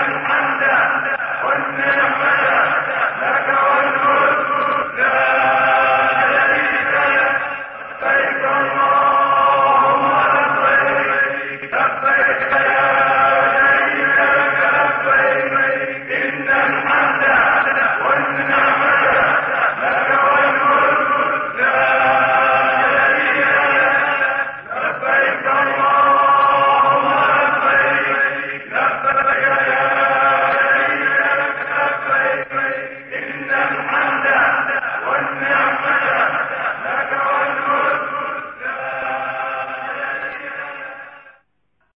الحمد والنعمة Amen.